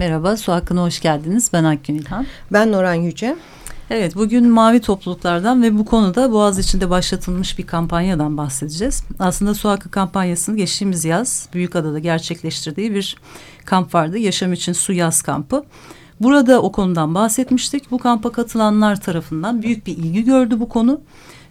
Merhaba, Su Hakkı'na hoş geldiniz. Ben Akgün İlhan. Ben Nuran Yüce. Evet, bugün mavi topluluklardan ve bu konuda Boğaziçi'nde başlatılmış bir kampanyadan bahsedeceğiz. Aslında Su Hakkı kampanyasının geçtiğimiz yaz Büyükada'da gerçekleştirdiği bir kamp vardı. Yaşam için Su Yaz kampı. Burada o konudan bahsetmiştik. Bu kampa katılanlar tarafından büyük bir ilgi gördü bu konu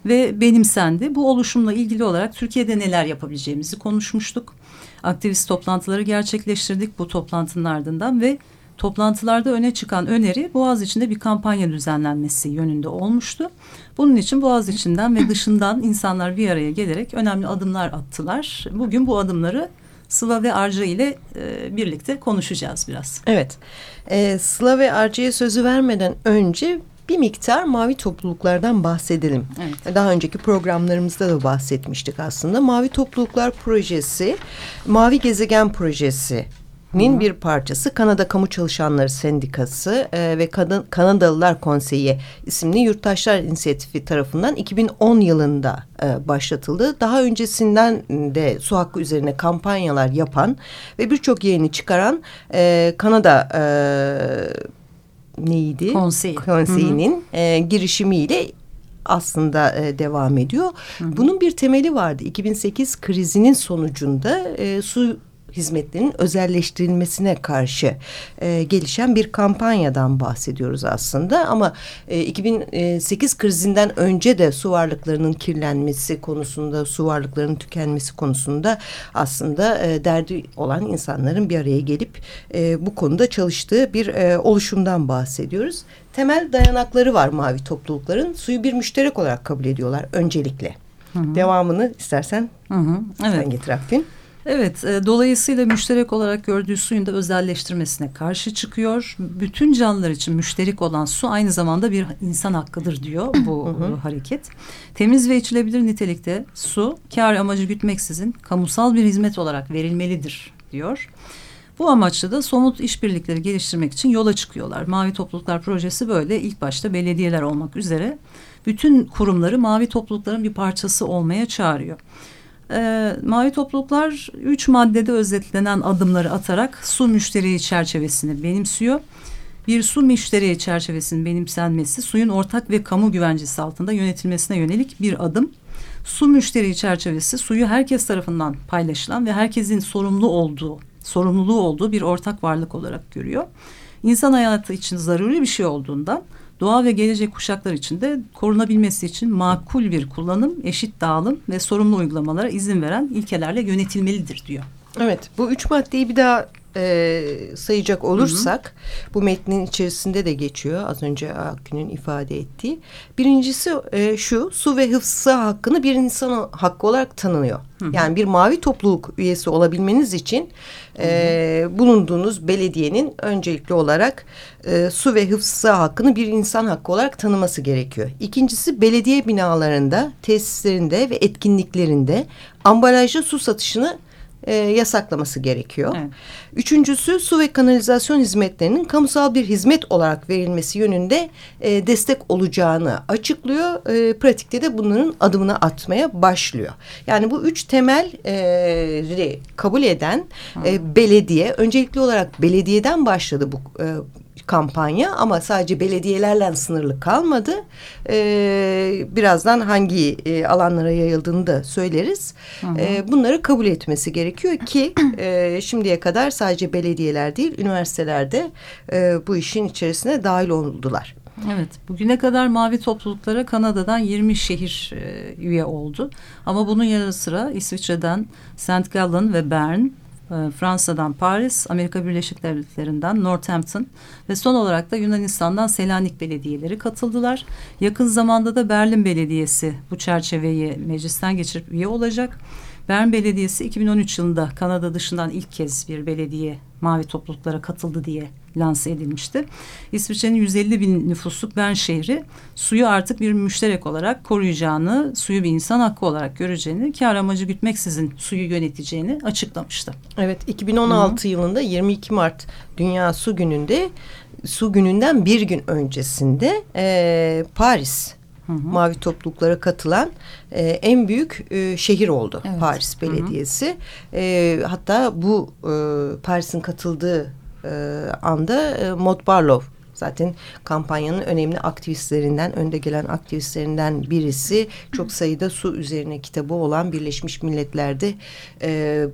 ve benimsendi. Bu oluşumla ilgili olarak Türkiye'de neler yapabileceğimizi konuşmuştuk. Aktivist toplantıları gerçekleştirdik bu toplantının ardından ve toplantılarda öne çıkan öneri Boğaz içinde bir kampanya düzenlenmesi yönünde olmuştu. Bunun için Boğaz içinden ve dışından insanlar bir araya gelerek önemli adımlar attılar. Bugün bu adımları Sıla ve Arca ile e, birlikte konuşacağız biraz. Evet. E, Sıla ve Arca'ya sözü vermeden önce bir miktar mavi topluluklardan bahsedelim. Evet. Daha önceki programlarımızda da bahsetmiştik aslında. Mavi Topluluklar Projesi, Mavi Gezegen Projesi Nin bir parçası Kanada Kamu Çalışanları Sendikası e, ve Kadın, Kanadalılar Konseyi isimli Yurttaşlar İnisiyatifi tarafından 2010 yılında e, başlatıldı. Daha öncesinden de su hakkı üzerine kampanyalar yapan ve birçok yayını çıkaran e, Kanada e, neydi? Konseyi. Konseyi'nin e, girişimiyle aslında e, devam ediyor. Hı hı. Bunun bir temeli vardı. 2008 krizinin sonucunda e, su hizmetlerinin özelleştirilmesine karşı e, gelişen bir kampanyadan bahsediyoruz aslında. Ama e, 2008 krizinden önce de su varlıklarının kirlenmesi konusunda, su varlıklarının tükenmesi konusunda aslında e, derdi olan insanların bir araya gelip e, bu konuda çalıştığı bir e, oluşumdan bahsediyoruz. Temel dayanakları var mavi toplulukların. Suyu bir müşterek olarak kabul ediyorlar öncelikle. Hı hı. Devamını istersen hı hı. Evet. sen getir Akgün. Evet, e, dolayısıyla müşterek olarak gördüğü suyun da özelleştirmesine karşı çıkıyor. Bütün canlılar için müşterek olan su aynı zamanda bir insan hakkıdır diyor bu hı. hareket. Temiz ve içilebilir nitelikte su kar amacı gütmeksizin kamusal bir hizmet olarak verilmelidir diyor. Bu amaçla da somut işbirlikleri geliştirmek için yola çıkıyorlar. Mavi Topluluklar Projesi böyle ilk başta belediyeler olmak üzere bütün kurumları mavi toplulukların bir parçası olmaya çağırıyor. E, mavi topluluklar üç maddede özetlenen adımları atarak su müşteriyi çerçevesini benimsiyor. Bir su müşteriyi çerçevesinin benimsenmesi suyun ortak ve kamu güvencesi altında yönetilmesine yönelik bir adım. Su müşteriyi çerçevesi suyu herkes tarafından paylaşılan ve herkesin sorumlu olduğu, sorumluluğu olduğu bir ortak varlık olarak görüyor. İnsan hayatı için zaruri bir şey olduğundan doğa ve gelecek kuşaklar için de korunabilmesi için makul bir kullanım, eşit dağılım ve sorumlu uygulamalara izin veren ilkelerle yönetilmelidir diyor. Evet bu üç maddeyi bir daha e, sayacak olursak hı hı. bu metnin içerisinde de geçiyor az önce Akgün'ün ifade ettiği. Birincisi e, şu su ve hıfzı hakkını bir insan hakkı olarak tanınıyor. Hı hı. Yani bir mavi topluluk üyesi olabilmeniz için e, bulunduğunuz belediyenin öncelikli olarak e, su ve hıfzı hakkını bir insan hakkı olarak tanıması gerekiyor. İkincisi belediye binalarında, tesislerinde ve etkinliklerinde ambalajlı su satışını e, yasaklaması gerekiyor. Evet. Üçüncüsü su ve kanalizasyon hizmetlerinin kamusal bir hizmet olarak verilmesi yönünde e, destek olacağını açıklıyor. E, pratikte de bunların adımını atmaya başlıyor. Yani bu üç temel e, kabul eden e, belediye öncelikli olarak belediyeden başladı bu e, kampanya ama sadece belediyelerle sınırlı kalmadı. Ee, birazdan hangi e, alanlara yayıldığını da söyleriz. Hı hı. Ee, bunları kabul etmesi gerekiyor ki e, şimdiye kadar sadece belediyeler değil üniversitelerde e, bu işin içerisine dahil oldular. Evet, bugüne kadar mavi topluluklara Kanada'dan 20 şehir e, üye oldu. Ama bunun yanı sıra İsviçre'den St. Gallen ve Bern, e, Fransa'dan Paris, Amerika Birleşik Devletleri'nden Northampton ve son olarak da Yunanistan'dan Selanik belediyeleri katıldılar. Yakın zamanda da Berlin Belediyesi bu çerçeveyi meclisten geçirip üye olacak. Bern Belediyesi 2013 yılında Kanada dışından ilk kez bir belediye mavi topluluklara katıldı diye lanse edilmişti. İsviçre'nin 150 bin nüfusluk Bern şehri suyu artık bir müşterek olarak koruyacağını, suyu bir insan hakkı olarak göreceğini, kar amacı gütmeksizin suyu yöneteceğini açıklamıştı. Evet 2016 Hı yılında 22 Mart Dünya Su Günü'nde su gününden bir gün öncesinde e, Paris Hı hı. mavi topluluklara katılan e, en büyük e, şehir oldu evet. Paris Belediyesi. Hı hı. E, hatta bu e, Paris'in katıldığı e, anda e, Maud Barlow zaten kampanyanın önemli aktivistlerinden, önde gelen aktivistlerinden birisi. Çok sayıda su üzerine kitabı olan Birleşmiş Milletler'de e,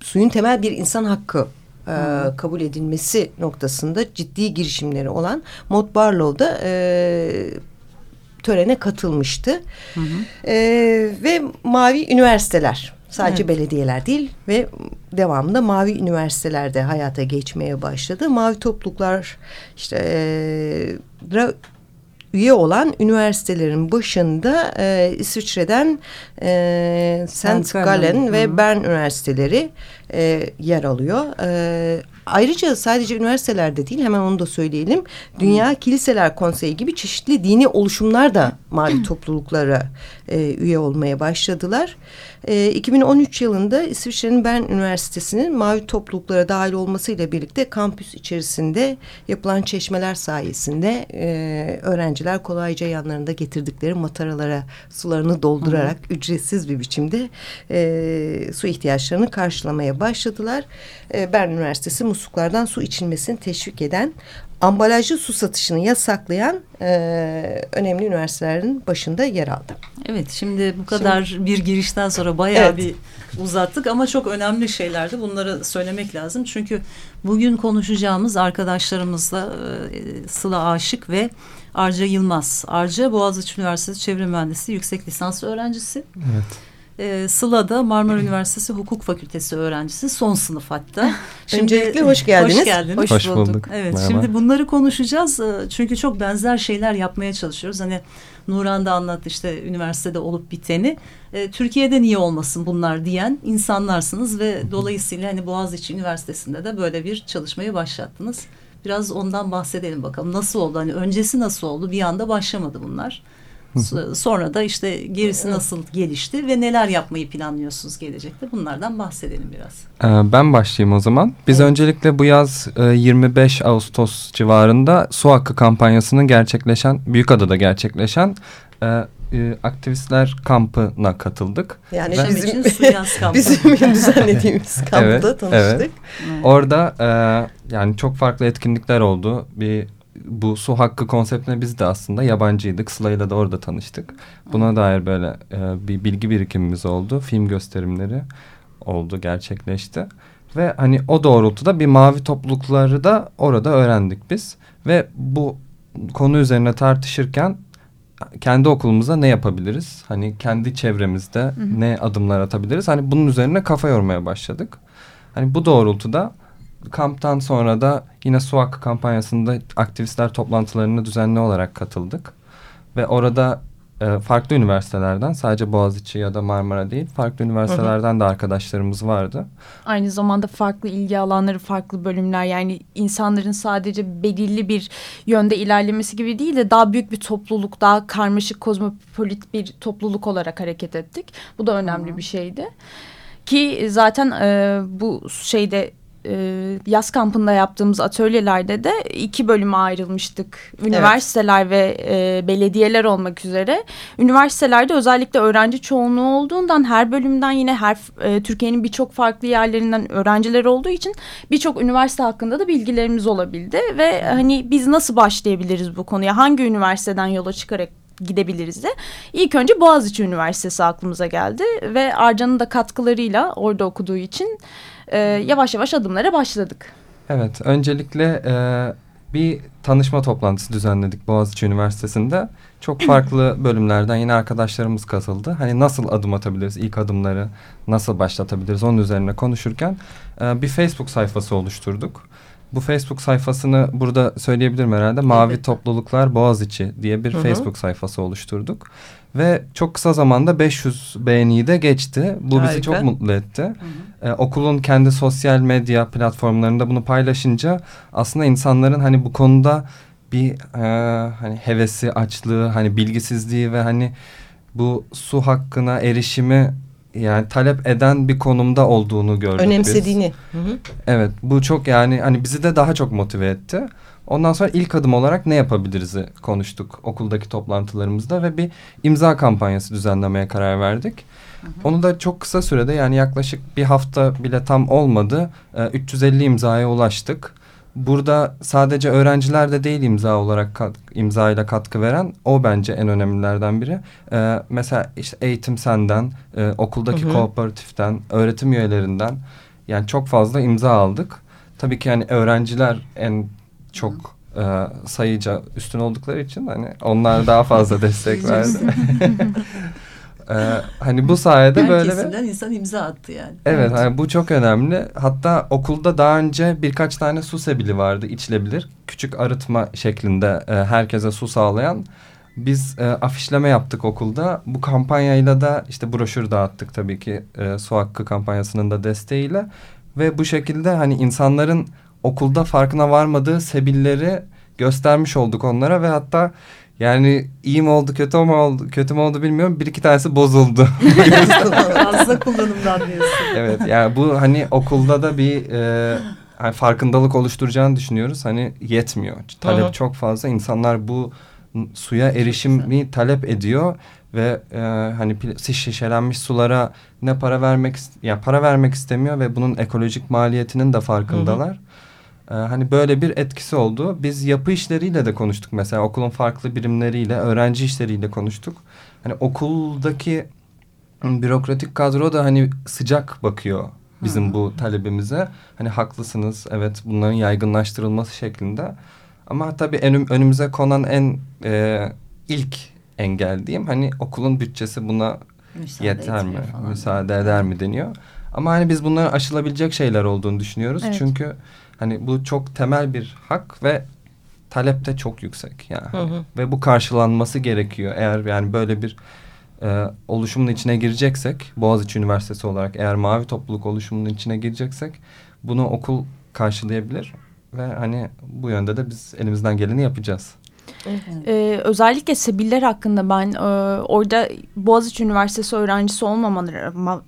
suyun temel bir insan hakkı e, kabul edilmesi noktasında ciddi girişimleri olan Maud Barlow da e, törene katılmıştı. Hı hı. E, ve Mavi Üniversiteler sadece evet. belediyeler değil ve devamında mavi üniversitelerde hayata geçmeye başladı. Mavi topluluklar işte e, üye olan üniversitelerin başında e, İsviçre'den e, St. Gallen ve Bern üniversiteleri e, yer alıyor. E, ayrıca sadece üniversitelerde değil hemen onu da söyleyelim. Dünya. Kiliseler Konseyi gibi çeşitli dini oluşumlar da mavi topluluklara e, üye olmaya başladılar. E, 2013 yılında İsviçre'nin Bern Üniversitesi'nin mavi topluluklara dahil olmasıyla birlikte kampüs içerisinde yapılan çeşmeler sayesinde e, öğrenciler kolayca yanlarında getirdikleri mataralara sularını doldurarak Hı. ücretsiz bir biçimde e, su ihtiyaçlarını karşılamaya başladılar. E, Bern Üniversitesi musluklardan su içilmesini teşvik eden ambalajlı su satışını yasaklayan e, önemli üniversitelerin başında yer aldı. Evet şimdi bu kadar şimdi, bir girişten sonra bayağı evet. bir uzattık ama çok önemli şeylerdi. Bunları söylemek lazım. Çünkü bugün konuşacağımız arkadaşlarımızla e, Sıla Aşık ve Arca Yılmaz. Arca Boğaziçi Üniversitesi Çevre Mühendisliği yüksek lisans öğrencisi. Evet. E, Sıla da Marmara Üniversitesi Hukuk Fakültesi öğrencisi. Son sınıf hatta. Şimdi, Öncelikle hoş geldiniz. Hoş geldiniz. Hoş, hoş bulduk. bulduk. Evet Merhaba. şimdi bunları konuşacağız. Ee, çünkü çok benzer şeyler yapmaya çalışıyoruz. Hani Nuran da anlattı işte üniversitede olup biteni. E, Türkiye'de niye olmasın bunlar diyen insanlarsınız ve dolayısıyla hani Boğaziçi Üniversitesi'nde de böyle bir çalışmayı başlattınız. Biraz ondan bahsedelim bakalım. Nasıl oldu? Hani öncesi nasıl oldu? Bir anda başlamadı bunlar. Sonra da işte gerisi nasıl gelişti ve neler yapmayı planlıyorsunuz gelecekte? Bunlardan bahsedelim biraz. Ee, ben başlayayım o zaman. Biz evet. öncelikle bu yaz 25 e, Ağustos civarında su hakkı kampanyasının gerçekleşen, Büyükada'da gerçekleşen e, e, aktivistler kampına katıldık. Yani ben, bizim, bizim düzenlediğimiz kampta evet, tanıştık. Evet. evet. Orada e, yani çok farklı etkinlikler oldu. Bir bu su hakkı konseptine biz de aslında yabancıydık. Sıla'yla da orada tanıştık. Buna dair böyle e, bir bilgi birikimimiz oldu. Film gösterimleri oldu, gerçekleşti. Ve hani o doğrultuda bir mavi toplulukları da orada öğrendik biz. Ve bu konu üzerine tartışırken kendi okulumuza ne yapabiliriz? Hani kendi çevremizde hı hı. ne adımlar atabiliriz? Hani bunun üzerine kafa yormaya başladık. Hani bu doğrultuda kamptan sonra da yine su hakkı kampanyasında aktivistler toplantılarına düzenli olarak katıldık. Ve orada e, farklı üniversitelerden sadece Boğaziçi ya da Marmara değil farklı üniversitelerden hı hı. de arkadaşlarımız vardı. Aynı zamanda farklı ilgi alanları farklı bölümler yani insanların sadece belirli bir yönde ilerlemesi gibi değil de daha büyük bir topluluk daha karmaşık kozmopolit bir topluluk olarak hareket ettik. Bu da önemli hı. bir şeydi. Ki zaten e, bu şeyde e, yaz kampında yaptığımız atölyelerde de iki bölüme ayrılmıştık. Üniversiteler evet. ve e, belediyeler olmak üzere. Üniversitelerde özellikle öğrenci çoğunluğu olduğundan her bölümden yine her e, Türkiye'nin birçok farklı yerlerinden öğrenciler olduğu için birçok üniversite hakkında da bilgilerimiz olabildi. Ve hani biz nasıl başlayabiliriz bu konuya? Hangi üniversiteden yola çıkarak gidebiliriz de. İlk önce Boğaziçi Üniversitesi aklımıza geldi ve Arcan'ın da katkılarıyla orada okuduğu için e, yavaş yavaş adımlara başladık. Evet, öncelikle e, bir tanışma toplantısı düzenledik Boğaziçi Üniversitesi'nde. Çok farklı bölümlerden yine arkadaşlarımız katıldı. Hani nasıl adım atabiliriz, ilk adımları nasıl başlatabiliriz onun üzerine konuşurken e, bir Facebook sayfası oluşturduk. Bu Facebook sayfasını burada söyleyebilirim herhalde. Mavi evet. Topluluklar Boğaziçi diye bir Hı -hı. Facebook sayfası oluşturduk. Ve çok kısa zamanda 500 beğeniyi de geçti. Bu Harika. bizi çok mutlu etti. Hı hı. Ee, okulun kendi sosyal medya platformlarında bunu paylaşınca aslında insanların hani bu konuda bir e, hani hevesi, açlığı, hani bilgisizliği ve hani bu su hakkına erişimi yani talep eden bir konumda olduğunu gördük Önemsediğini. Biz. Hı hı. Evet bu çok yani hani bizi de daha çok motive etti. Ondan sonra ilk adım olarak ne yapabiliriz'i konuştuk okuldaki toplantılarımızda ve bir imza kampanyası düzenlemeye karar verdik. Hı hı. Onu da çok kısa sürede yani yaklaşık bir hafta bile tam olmadı. E, 350 imzaya ulaştık. Burada sadece öğrenciler de değil imza olarak kat, imza ile katkı veren o bence en önemlilerden biri. Ee, mesela işte eğitim senden, e, okuldaki hı hı. kooperatiften, öğretim üyelerinden yani çok fazla imza aldık. Tabii ki yani öğrenciler en çok e, sayıca üstün oldukları için hani onlar daha fazla destek verdi. Ee, hani bu sayede böyle kesimden insan imza attı yani. Evet, evet. Hani bu çok önemli. Hatta okulda daha önce birkaç tane su sebili vardı içilebilir. Küçük arıtma şeklinde e, herkese su sağlayan. Biz e, afişleme yaptık okulda. Bu kampanyayla da işte broşür dağıttık tabii ki e, su hakkı kampanyasının da desteğiyle. Ve bu şekilde hani insanların okulda farkına varmadığı sebilleri göstermiş olduk onlara ve hatta yani iyi mi oldu kötü mü oldu kötü mü oldu bilmiyorum bir iki tanesi bozuldu. Fazla kullanımdan diyorsun. evet yani bu hani okulda da bir e, hani farkındalık oluşturacağını düşünüyoruz. Hani yetmiyor. Talep Hı-hı. çok fazla. insanlar bu suya erişimi talep ediyor ve e, hani şişelenmiş sulara ne para vermek ya para vermek istemiyor ve bunun ekolojik maliyetinin de farkındalar. Hı hı. Ee, hani böyle bir etkisi oldu. Biz yapı işleriyle de konuştuk mesela okulun farklı birimleriyle, öğrenci işleriyle konuştuk. Hani okuldaki bürokratik kadro da hani sıcak bakıyor bizim hmm. bu talebimize. Hani haklısınız evet bunların yaygınlaştırılması şeklinde. Ama tabii en, önümüze konan en e, ilk engel diyeyim hani okulun bütçesi buna müsaade yeter mi, falan. müsaade eder mi deniyor. Ama hani biz bunların aşılabilecek şeyler olduğunu düşünüyoruz. Evet. Çünkü Hani bu çok temel bir hak ve talep de çok yüksek yani. Hı hı. Ve bu karşılanması gerekiyor. Eğer yani böyle bir e, oluşumun içine gireceksek Boğaziçi Üniversitesi olarak eğer mavi topluluk oluşumunun içine gireceksek bunu okul karşılayabilir ve hani bu yönde de biz elimizden geleni yapacağız. Ee, özellikle Sebiller hakkında ben e, orada Boğaziçi Üniversitesi öğrencisi olmama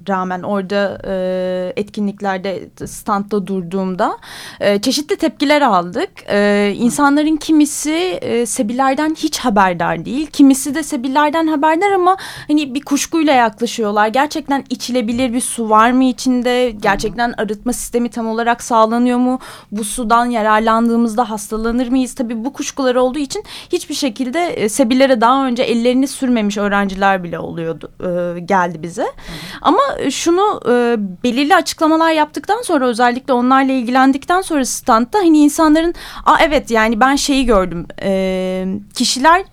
rağmen orada e, etkinliklerde standta durduğumda e, çeşitli tepkiler aldık. E, insanların kimisi e, Sebillerden hiç haberdar değil. Kimisi de Sebillerden haberdar ama hani bir kuşkuyla yaklaşıyorlar. Gerçekten içilebilir bir su var mı içinde? Gerçekten arıtma sistemi tam olarak sağlanıyor mu? Bu sudan yararlandığımızda hastalanır mıyız? Tabii bu kuşkular olduğu için hiçbir şekilde e, sebillere daha önce ellerini sürmemiş öğrenciler bile oluyordu e, geldi bize. Hı. Ama şunu e, belirli açıklamalar yaptıktan sonra özellikle onlarla ilgilendikten sonra standta hani insanların Aa, evet yani ben şeyi gördüm e, kişiler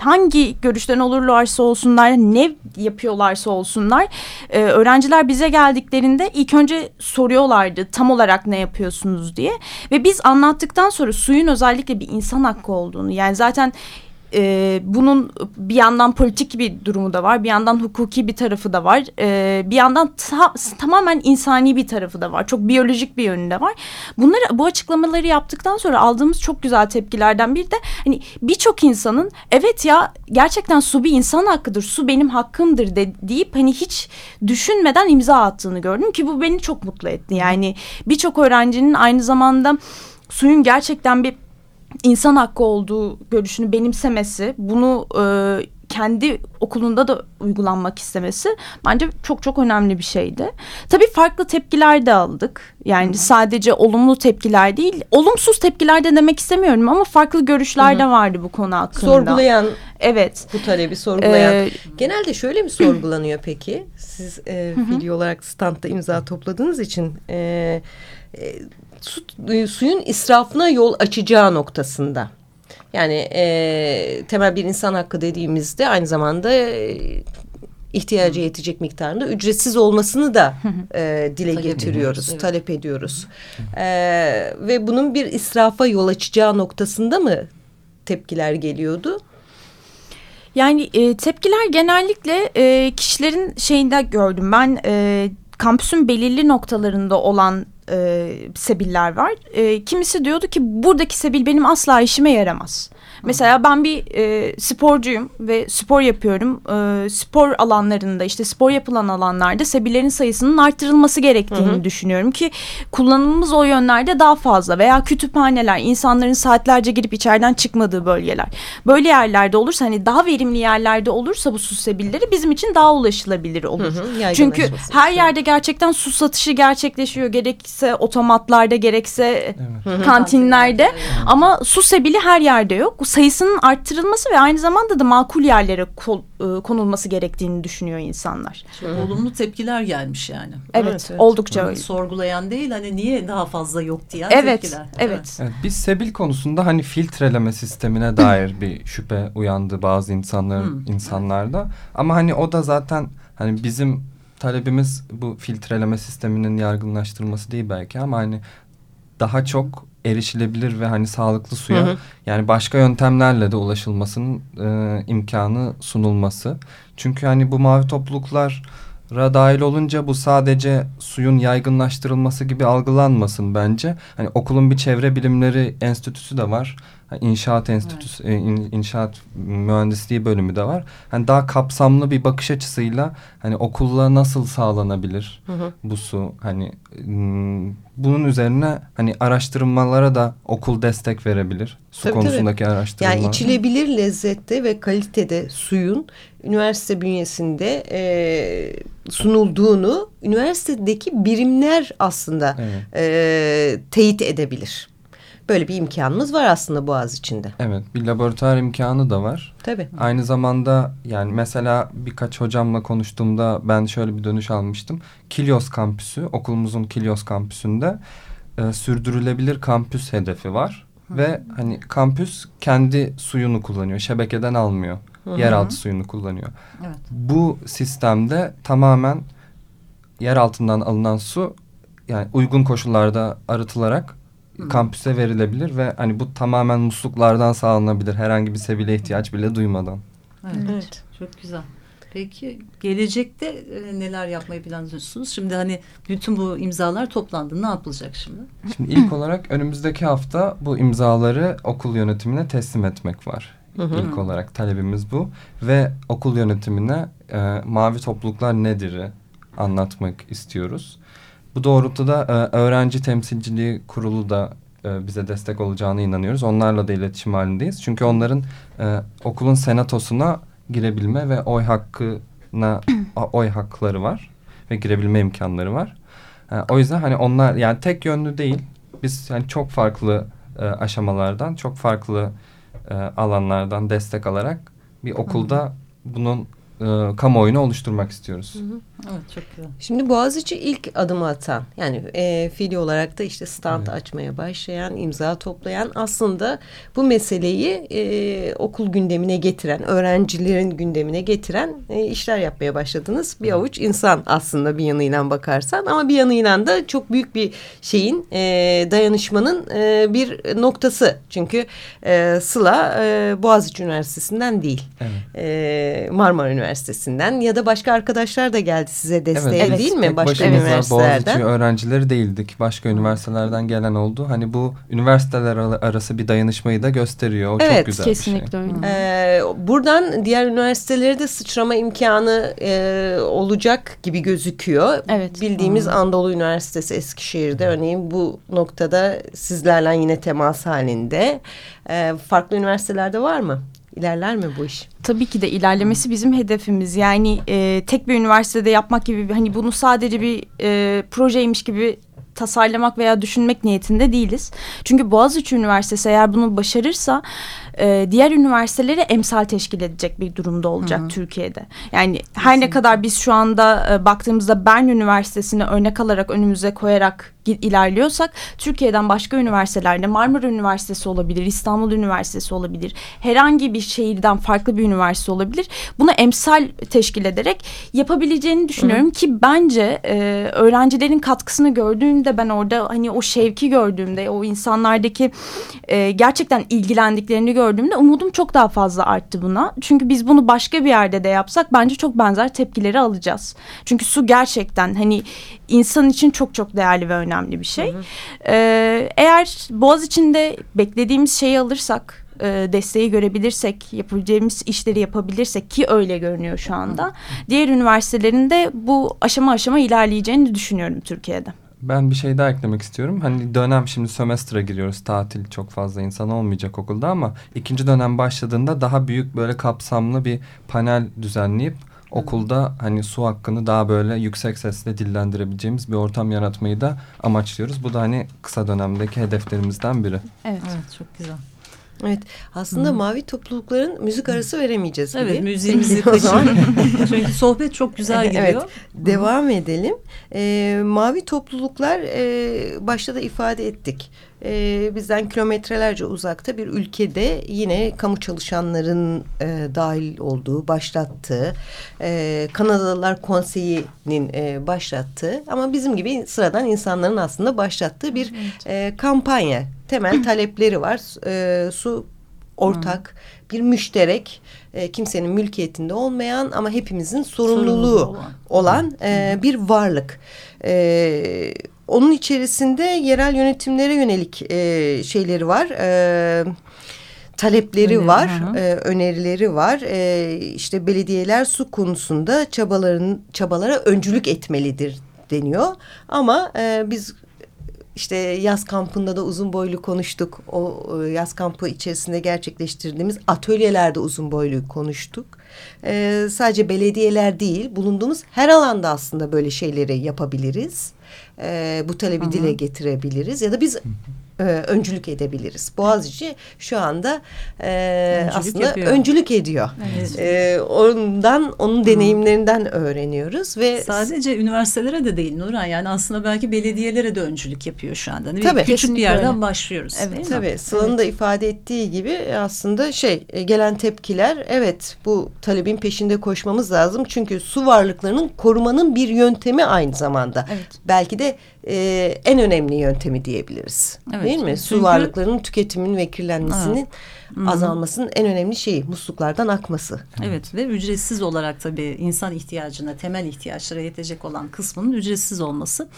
hangi görüşten olurlarsa olsunlar, ne yapıyorlarsa olsunlar, e, öğrenciler bize geldiklerinde ilk önce soruyorlardı tam olarak ne yapıyorsunuz diye. Ve biz anlattıktan sonra suyun özellikle bir insan hakkı olduğunu, yani zaten e, bunun bir yandan politik bir durumu da var. Bir yandan hukuki bir tarafı da var. E, bir yandan ta, tamamen insani bir tarafı da var. Çok biyolojik bir yönü de var. Bunları bu açıklamaları yaptıktan sonra aldığımız çok güzel tepkilerden bir de hani birçok insanın evet ya gerçekten su bir insan hakkıdır. Su benim hakkımdır de, deyip hani hiç düşünmeden imza attığını gördüm ki bu beni çok mutlu etti. Yani birçok öğrencinin aynı zamanda suyun gerçekten bir insan hakkı olduğu görüşünü benimsemesi, bunu e, kendi okulunda da uygulanmak istemesi bence çok çok önemli bir şeydi. Tabii farklı tepkiler de aldık. Yani Hı -hı. sadece olumlu tepkiler değil, olumsuz tepkiler de demek istemiyorum ama farklı görüşler Hı -hı. de vardı bu konu hakkında. Sorgulayan Evet. Bu talebi sorgulayan. Ee, Genelde şöyle mi sorgulanıyor peki? Siz e, fiili olarak standta imza topladığınız için e, e, su, e, suyun israfına yol açacağı noktasında. Yani e, temel bir insan hakkı dediğimizde aynı zamanda e, ihtiyacı yetecek miktarında ücretsiz olmasını da e, dile talep getiriyoruz, evet. talep ediyoruz. E, ve bunun bir israfa yol açacağı noktasında mı tepkiler geliyordu? Yani e, tepkiler genellikle e, kişilerin şeyinde gördüm. Ben e, kampüsün belirli noktalarında olan e, sebiller var. E, kimisi diyordu ki buradaki sebil benim asla işime yaramaz. Mesela ben bir e, sporcuyum ve spor yapıyorum. E, spor alanlarında işte spor yapılan alanlarda sebillerin sayısının arttırılması gerektiğini hı hı. düşünüyorum ki kullanımımız o yönlerde daha fazla veya kütüphaneler insanların saatlerce girip içeriden çıkmadığı bölgeler. Böyle yerlerde olursa hani daha verimli yerlerde olursa bu su sebilleri bizim için daha ulaşılabilir olur. Hı hı, Çünkü her yerde gerçekten su satışı gerçekleşiyor gerekse otomatlarda gerekse evet. kantinlerde ama su sebili her yerde yok sayısının arttırılması ve aynı zamanda da makul yerlere kol, e, konulması gerektiğini düşünüyor insanlar. Çok olumlu tepkiler gelmiş yani. Evet, evet, evet. oldukça öyle. Sorgulayan değil hani niye daha fazla yok diye evet, tepkiler. Evet, evet. evet. Biz Sebil konusunda hani filtreleme sistemine dair bir şüphe uyandı bazı insanların hmm. insanlarda. Ama hani o da zaten hani bizim talebimiz bu filtreleme sisteminin yaygınlaştırılması değil belki ama hani daha çok erişilebilir ve hani sağlıklı suya hı hı. yani başka yöntemlerle de ulaşılmasının e, imkanı sunulması. Çünkü hani bu mavi topluluklara dahil olunca bu sadece suyun yaygınlaştırılması gibi algılanmasın bence. Hani okulun bir çevre bilimleri enstitüsü de var. İnşaat Enstitüsü, evet. in, inşaat mühendisliği bölümü de var. Hani daha kapsamlı bir bakış açısıyla hani okulla nasıl sağlanabilir hı hı. bu su? Hani bunun üzerine hani araştırmalara da okul destek verebilir. Su tabii, konusundaki tabii. araştırmalar. Yani içilebilir lezzette ve kalitede suyun üniversite bünyesinde e, sunulduğunu üniversitedeki birimler aslında evet. e, teyit edebilir. Böyle bir imkanımız var aslında Boğaz içinde. Evet bir laboratuvar imkanı da var. Tabii. Aynı zamanda yani mesela birkaç hocamla konuştuğumda ben şöyle bir dönüş almıştım. Kilyos kampüsü okulumuzun Kilyos kampüsünde e, sürdürülebilir kampüs hedefi var. Hı. Ve hani kampüs kendi suyunu kullanıyor şebekeden almıyor. Hı -hı. Yeraltı suyunu kullanıyor. Evet. Bu sistemde tamamen yer altından alınan su yani uygun koşullarda arıtılarak kampüse verilebilir ve hani bu tamamen musluklardan sağlanabilir. Herhangi bir sebile ihtiyaç bile duymadan. Evet, evet. çok güzel. Peki gelecekte e, neler yapmayı planlıyorsunuz? Şimdi hani bütün bu imzalar toplandı. Ne yapılacak şimdi? Şimdi ilk olarak önümüzdeki hafta bu imzaları okul yönetimine teslim etmek var. Hı hı. İlk olarak talebimiz bu. Ve okul yönetimine e, mavi topluluklar nedir'i anlatmak istiyoruz. Bu doğrultuda e, öğrenci temsilciliği kurulu da e, bize destek olacağına inanıyoruz. Onlarla da iletişim halindeyiz. Çünkü onların e, okulun senatosuna girebilme ve oy hakkına oy hakları var ve girebilme imkanları var. E, o yüzden hani onlar yani tek yönlü değil. Biz yani çok farklı e, aşamalardan, çok farklı e, alanlardan destek alarak bir okulda bunun e, kamuoyunu oluşturmak istiyoruz. Hı hı. Evet çok güzel. Şimdi Boğaziçi ilk adımı atan yani e, fiili olarak da işte stand evet. açmaya başlayan, imza toplayan aslında bu meseleyi e, okul gündemine getiren, öğrencilerin gündemine getiren e, işler yapmaya başladınız. Bir avuç insan aslında bir yanıyla bakarsan ama bir yanıyla da çok büyük bir şeyin e, dayanışmanın e, bir noktası. Çünkü e, Sıla e, Boğaziçi Üniversitesi'nden değil. Evet. E, Marmara Üniversitesi'nden ya da başka arkadaşlar da geldi size desteği evet, değil mi? Başka üniversitelerden. Boğaziçi öğrencileri değildik. Başka üniversitelerden gelen oldu. Hani bu üniversiteler arası bir dayanışmayı da gösteriyor. O evet, çok güzel kesinlikle bir şey. öyle. Ee, buradan diğer üniversitelere de sıçrama imkanı e, olacak gibi gözüküyor. Evet. Bildiğimiz hmm. Anadolu Üniversitesi Eskişehir'de örneğin bu noktada sizlerle yine temas halinde. Ee, farklı üniversitelerde var mı? İlerler mi bu iş? Tabii ki de ilerlemesi bizim hedefimiz. Yani e, tek bir üniversitede yapmak gibi hani bunu sadece bir e, projeymiş gibi tasarlamak veya düşünmek niyetinde değiliz. Çünkü Boğaziçi Üniversitesi eğer bunu başarırsa e, diğer üniversitelere emsal teşkil edecek bir durumda olacak Hı -hı. Türkiye'de. Yani Kesinlikle. her ne kadar biz şu anda e, baktığımızda Bern Üniversitesi'ni örnek alarak önümüze koyarak ilerliyorsak Türkiye'den başka üniversitelerde Marmara Üniversitesi olabilir, İstanbul Üniversitesi olabilir, herhangi bir şehirden farklı bir üniversite olabilir. Bunu emsal teşkil ederek yapabileceğini düşünüyorum Hı. ki bence e, öğrencilerin katkısını gördüğümde ben orada hani o şevki gördüğümde o insanlardaki e, gerçekten ilgilendiklerini gördüğümde umudum çok daha fazla arttı buna. Çünkü biz bunu başka bir yerde de yapsak bence çok benzer tepkileri alacağız. Çünkü su gerçekten hani insan için çok çok değerli ve önemli bir şey. Hı hı. Ee, eğer Boğaz içinde beklediğimiz şeyi alırsak e, desteği görebilirsek, yapabileceğimiz işleri yapabilirsek ki öyle görünüyor şu anda. Diğer üniversitelerin de bu aşama aşama ilerleyeceğini düşünüyorum Türkiye'de. Ben bir şey daha eklemek istiyorum. Hani dönem şimdi sömestre giriyoruz. Tatil çok fazla insan olmayacak okulda ama ikinci dönem başladığında daha büyük böyle kapsamlı bir panel düzenleyip okulda hani su hakkını daha böyle yüksek sesle dillendirebileceğimiz bir ortam yaratmayı da amaçlıyoruz. Bu da hani kısa dönemdeki hedeflerimizden biri. Evet, evet çok güzel. Evet aslında Hı. mavi toplulukların müzik arası veremeyeceğiz gibi. Evet müziğimizi kaçırmayalım. Çünkü sohbet çok güzel gidiyor. Evet devam edelim. Ee, mavi topluluklar e, başta da ifade ettik e, bizden kilometrelerce uzakta bir ülkede yine kamu çalışanların e, dahil olduğu, başlattığı, e, Kanadalılar Konseyi'nin e, başlattığı ama bizim gibi sıradan insanların aslında başlattığı bir e, kampanya. Temel talepleri var. E, su ortak, bir müşterek, e, kimsenin mülkiyetinde olmayan ama hepimizin sorumluluğu olan, olan e, bir varlık. E, onun içerisinde yerel yönetimlere yönelik e, şeyleri var. E, talepleri Öneri, var, e, önerileri var. E, işte belediyeler su konusunda çabaların çabalara öncülük etmelidir deniyor. Ama e, biz işte yaz kampında da uzun boylu konuştuk. O e, yaz kampı içerisinde gerçekleştirdiğimiz atölyelerde uzun boylu konuştuk. Ee, sadece belediyeler değil, bulunduğumuz her alanda aslında böyle şeyleri yapabiliriz e, bu talebi Hı-hı. dile getirebiliriz ya da biz e, öncülük edebiliriz. Boğaziçi şu anda e, öncülük aslında yapıyor. öncülük ediyor. Evet. E, ondan onun deneyimlerinden Hı. öğreniyoruz ve sadece üniversitelere de değil Nurhan yani aslında belki belediyelere de öncülük yapıyor şu anda. Hani tabii, küçük bir yerden öyle. başlıyoruz. Evet tabii. Sıla'nın evet. da ifade ettiği gibi aslında şey e, gelen tepkiler evet bu talebin peşinde koşmamız lazım çünkü su varlıklarının korumanın bir yöntemi aynı zamanda. Evet. Belki de e, en önemli yöntemi diyebiliriz. Evet, değil mi? Çünkü... Su varlıklarının tüketimin ve kirlenmesinin evet. azalmasının en önemli şeyi musluklardan akması. Evet ve ücretsiz olarak tabii insan ihtiyacına, temel ihtiyaçlara yetecek olan kısmının ücretsiz olması.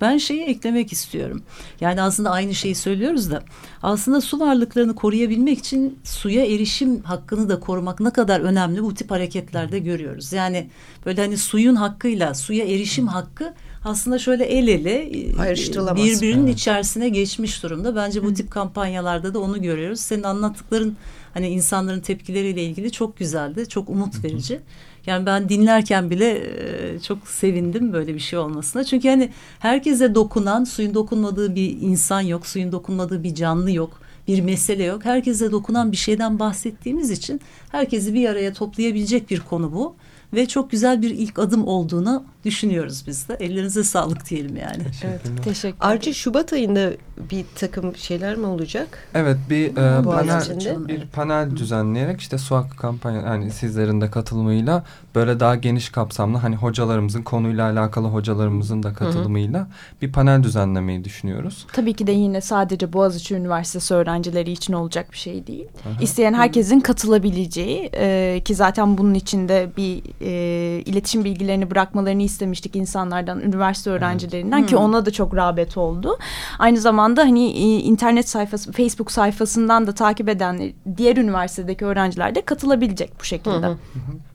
Ben şeyi eklemek istiyorum. Yani aslında aynı şeyi söylüyoruz da aslında su varlıklarını koruyabilmek için suya erişim hakkını da korumak ne kadar önemli bu tip hareketlerde görüyoruz. Yani böyle hani suyun hakkıyla suya erişim hakkı aslında şöyle el ele e, birbirinin evet. içerisine geçmiş durumda. Bence bu tip kampanyalarda da onu görüyoruz. Senin anlattıkların hani insanların tepkileriyle ilgili çok güzeldi. Çok umut verici. Yani ben dinlerken bile e, çok sevindim böyle bir şey olmasına. Çünkü hani herkese dokunan, suyun dokunmadığı bir insan yok, suyun dokunmadığı bir canlı yok bir mesele yok. Herkese dokunan bir şeyden bahsettiğimiz için herkesi bir araya toplayabilecek bir konu bu ve çok güzel bir ilk adım olduğunu düşünüyoruz biz de. Ellerinize sağlık diyelim yani. Evet, teşekkür Arci Şubat ayında bir takım şeyler mi olacak? Evet bir e, panel bir panel düzenleyerek işte su hakkı kampanya yani sizlerin de katılımıyla böyle daha geniş kapsamlı hani hocalarımızın konuyla alakalı hocalarımızın da katılımıyla hı hı. bir panel düzenlemeyi düşünüyoruz. Tabii ki de yine sadece Boğaziçi Üniversitesi öğrencileri için olacak bir şey değil. Hı hı. İsteyen herkesin katılabileceği e, ki zaten bunun içinde bir e, iletişim bilgilerini bırakmalarını istemiştik insanlardan, üniversite öğrencilerinden evet. ki hmm. ona da çok rağbet oldu. Aynı zamanda hani e, internet sayfası, Facebook sayfasından da takip eden diğer üniversitedeki öğrenciler de katılabilecek bu şekilde. Hı hı.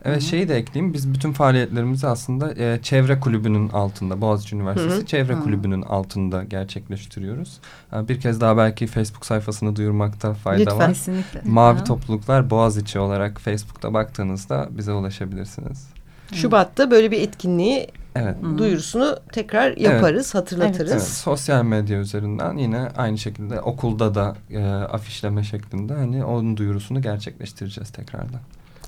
Evet şeyi de ekleyeyim. Biz bütün faaliyetlerimizi aslında e, çevre kulübünün altında, Boğaziçi Üniversitesi hı çevre hı. kulübünün altında gerçekleştiriyoruz. E, bir kez daha belki Facebook sayfasını duyurmakta fayda Lütfen. var. Kesinlikle. Mavi hı. Topluluklar Boğaziçi olarak Facebook'ta baktığınızda bize ulaşabilirsiniz. Şubat'ta böyle bir etkinliği evet. duyurusunu tekrar yaparız, evet. hatırlatırız. Evet. Evet. Sosyal medya üzerinden yine aynı şekilde okulda da e, afişleme şeklinde hani onun duyurusunu gerçekleştireceğiz tekrardan.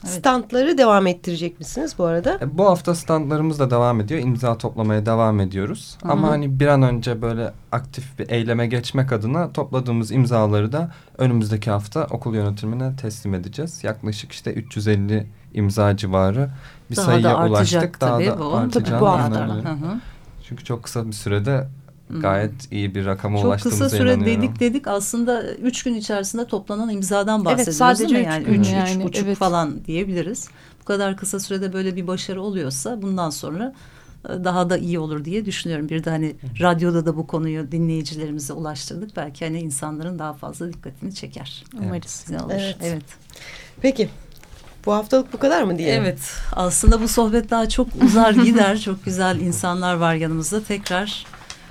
Evet. Standları devam ettirecek misiniz bu arada? E, bu hafta standlarımız da devam ediyor. İmza toplamaya devam ediyoruz. Hı -hı. Ama hani bir an önce böyle aktif bir eyleme geçmek adına topladığımız imzaları da önümüzdeki hafta okul yönetimine teslim edeceğiz. Yaklaşık işte 350 imza civarı bir Daha sayıya da ulaştık. Daha da bu. artacağını bu hafta. Çünkü çok kısa bir sürede gayet iyi bir rakama Çok ulaştığımıza kısa süre inanıyorum. dedik dedik aslında üç gün içerisinde toplanan imzadan bahsediyoruz. Evet sadece yani üç, yani, üç buçuk evet. falan diyebiliriz. Bu kadar kısa sürede böyle bir başarı oluyorsa bundan sonra e, daha da iyi olur diye düşünüyorum. Bir de hani radyoda da bu konuyu dinleyicilerimize ulaştırdık. Belki hani insanların daha fazla dikkatini çeker. Umarız. Evet. Olur. Evet. evet. Peki bu haftalık bu kadar mı diye? Evet. Aslında bu sohbet daha çok uzar gider. çok güzel insanlar var yanımızda. Tekrar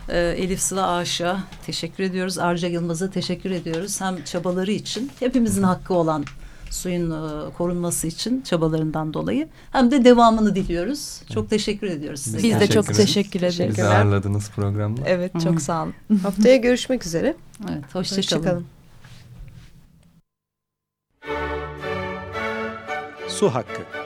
e, Elif Sıla Aşa teşekkür ediyoruz. Arca Yılmaz'a teşekkür ediyoruz. Hem çabaları için hepimizin hakkı olan suyun e, korunması için çabalarından dolayı hem de devamını diliyoruz. Çok teşekkür ediyoruz size. Biz de çok teşekkür ederiz. Bizi ağırladınız programda. Evet çok Hı. sağ olun. Haftaya görüşmek üzere. Evet hoşçakalın. Hoşça, Su Hakkı